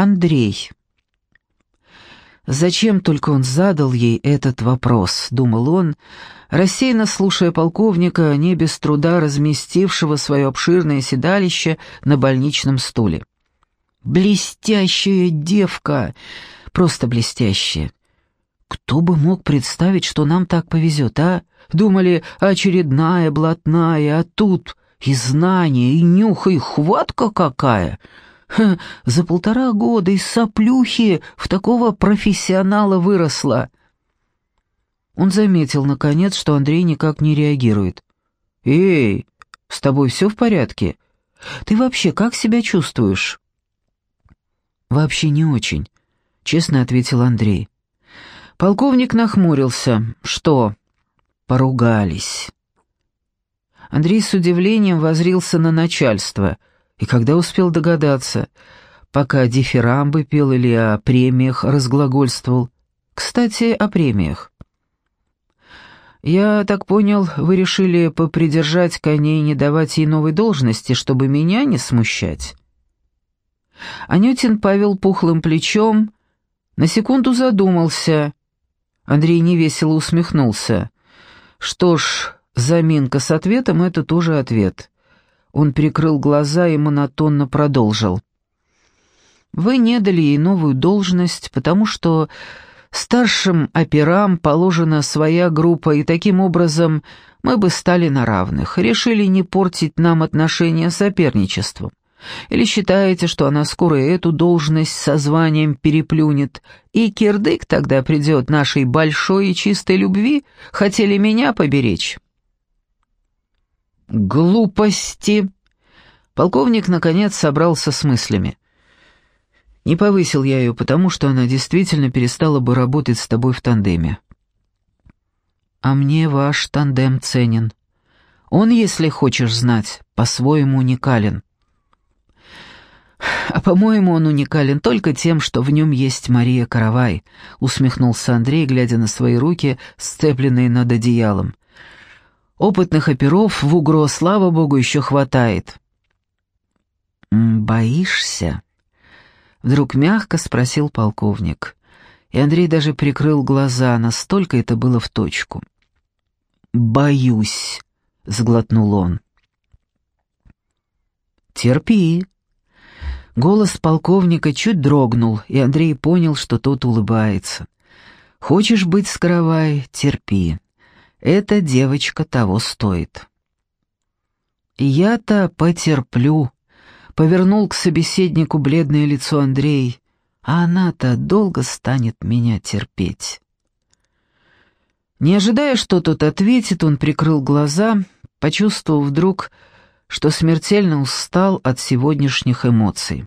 Андрей. Зачем только он задал ей этот вопрос, думал он, рассеянно слушая полковника, не без труда разместившего свое обширное седалище на больничном стуле. «Блестящая девка! Просто блестящая! Кто бы мог представить, что нам так повезет, а? Думали, очередная блатная, а тут и знание, и нюх, и хватка какая!» Ха, за полтора года из соплюхи в такого профессионала выросла. Он заметил, наконец, что Андрей никак не реагирует. «Эй, с тобой все в порядке? Ты вообще как себя чувствуешь?» «Вообще не очень», — честно ответил Андрей. Полковник нахмурился. «Что?» «Поругались». Андрей с удивлением возрился на начальство — и когда успел догадаться, пока дифирамбы пел или о премиях разглагольствовал. Кстати, о премиях. «Я так понял, вы решили попридержать коней и не давать ей новой должности, чтобы меня не смущать?» Анютин Павел пухлым плечом на секунду задумался. Андрей невесело усмехнулся. «Что ж, заминка с ответом — это тоже ответ. Он прикрыл глаза и монотонно продолжил. «Вы не дали ей новую должность, потому что старшим операм положена своя группа, и таким образом мы бы стали на равных, решили не портить нам отношения соперничеством. Или считаете, что она скоро эту должность со званием переплюнет, и кирдык тогда придет нашей большой и чистой любви, хотели меня поберечь?» «Глупости!» Полковник, наконец, собрался с мыслями. «Не повысил я ее, потому что она действительно перестала бы работать с тобой в тандеме». «А мне ваш тандем ценен. Он, если хочешь знать, по-своему уникален». «А по-моему, он уникален только тем, что в нем есть Мария Каравай», — усмехнулся Андрей, глядя на свои руки, сцепленные над одеялом. Опытных оперов в угро, слава богу, еще хватает. «Боишься?» Вдруг мягко спросил полковник. И Андрей даже прикрыл глаза, настолько это было в точку. «Боюсь», — сглотнул он. «Терпи». Голос полковника чуть дрогнул, и Андрей понял, что тот улыбается. «Хочешь быть с каравай? Терпи. Эта девочка того стоит. Я-то потерплю, повернул к собеседнику бледное лицо Андрей, а она-то долго станет меня терпеть. Не ожидая, что тот ответит, он прикрыл глаза, почувствовав вдруг, что смертельно устал от сегодняшних эмоций.